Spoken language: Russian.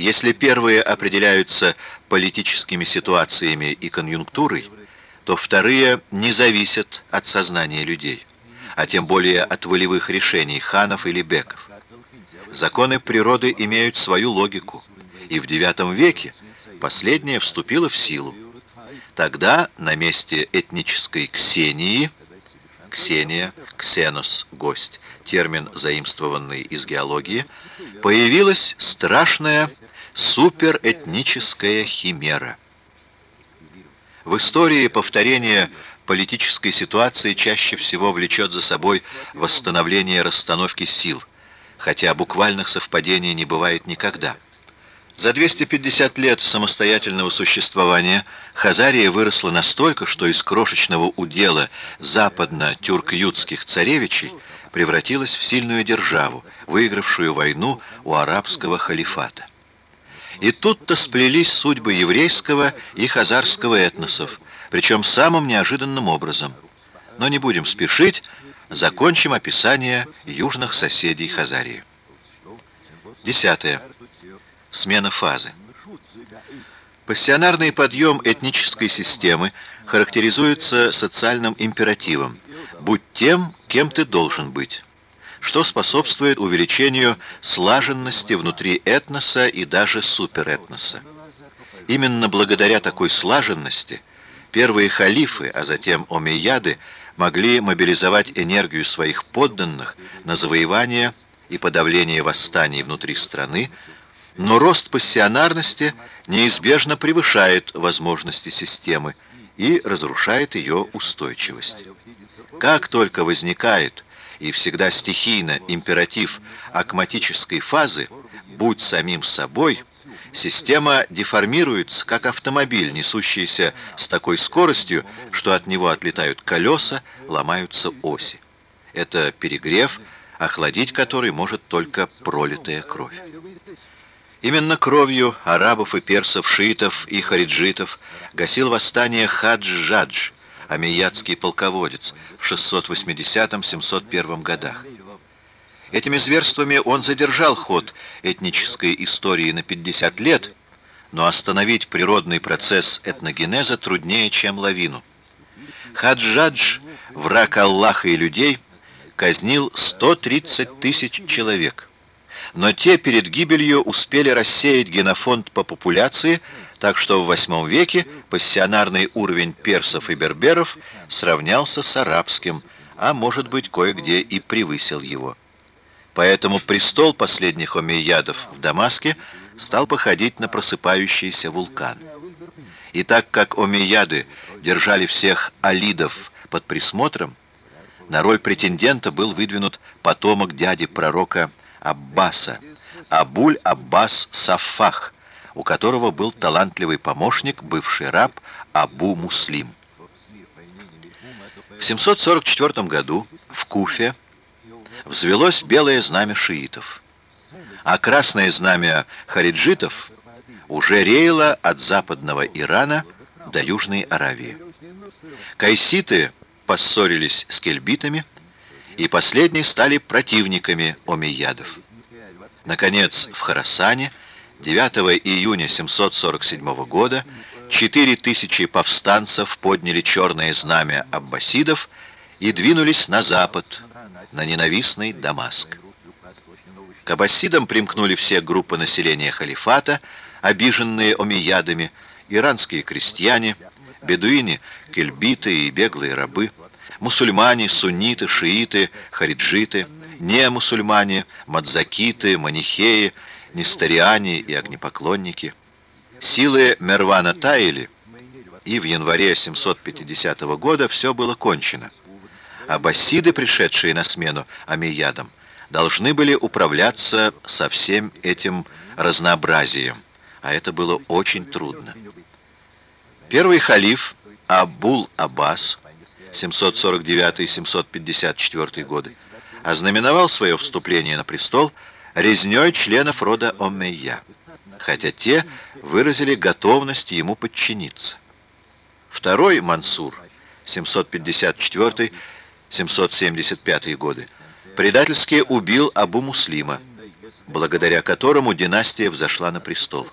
Если первые определяются политическими ситуациями и конъюнктурой, то вторые не зависят от сознания людей, а тем более от волевых решений ханов или беков. Законы природы имеют свою логику, и в IX веке последняя вступила в силу. Тогда на месте этнической ксении, ксения, ксенос, гость, термин, заимствованный из геологии, появилась страшная суперэтническая химера. В истории повторение политической ситуации чаще всего влечет за собой восстановление расстановки сил, хотя буквальных совпадений не бывает никогда. За 250 лет самостоятельного существования Хазария выросла настолько, что из крошечного удела западно-тюрк-ютских царевичей превратилась в сильную державу, выигравшую войну у арабского халифата. И тут-то сплелись судьбы еврейского и хазарского этносов, причем самым неожиданным образом. Но не будем спешить, закончим описание южных соседей Хазарии. Десятое. Смена фазы. Пассионарный подъем этнической системы характеризуется социальным императивом «будь тем, кем ты должен быть», что способствует увеличению слаженности внутри этноса и даже суперэтноса. Именно благодаря такой слаженности первые халифы, а затем омейяды, могли мобилизовать энергию своих подданных на завоевание и подавление восстаний внутри страны, но рост пассионарности неизбежно превышает возможности системы и разрушает ее устойчивость. Как только возникает и всегда стихийно императив акматической фазы «будь самим собой», система деформируется, как автомобиль, несущийся с такой скоростью, что от него отлетают колеса, ломаются оси. Это перегрев, охладить который может только пролитая кровь. Именно кровью арабов и персов, шиитов и хариджитов гасил восстание Хадж-Жадж, амиядский полководец, в 680-701 годах. Этими зверствами он задержал ход этнической истории на 50 лет, но остановить природный процесс этногенеза труднее, чем лавину. Хаджадж, враг Аллаха и людей, казнил 130 тысяч человек но те перед гибелью успели рассеять генофонд по популяции, так что в VIII веке пассионарный уровень персов и берберов сравнялся с арабским, а может быть кое-где и превысил его. Поэтому престол последних омейядов в Дамаске стал походить на просыпающийся вулкан. И так как омейяды держали всех алидов под присмотром, на роль претендента был выдвинут потомок дяди пророка Аббаса, Абуль Аббас Сафах, у которого был талантливый помощник, бывший раб Абу Муслим. В 744 году в Куфе взвелось белое знамя шиитов, а красное знамя хариджитов уже реяло от западного Ирана до Южной Аравии. Кайситы поссорились с кельбитами, и последние стали противниками омейядов. Наконец, в Харасане 9 июня 747 года 4000 повстанцев подняли черное знамя аббасидов и двинулись на запад, на ненавистный Дамаск. К аббасидам примкнули все группы населения халифата, обиженные омейядами, иранские крестьяне, бедуины, кельбиты и беглые рабы – мусульмане, сунниты, шииты, хариджиты, не мусульмане, мадзакиты, манихеи, нестариане и огнепоклонники. Силы Мервана таяли, и в январе 750 года все было кончено. Аббасиды, пришедшие на смену амиядам, должны были управляться со всем этим разнообразием, а это было очень трудно. Первый халиф Абул-Аббас 749-754 годы, ознаменовал свое вступление на престол резней членов рода Омейя, хотя те выразили готовность ему подчиниться. Второй Мансур, 754-775 годы, предательски убил Абу Муслима, благодаря которому династия взошла на престол.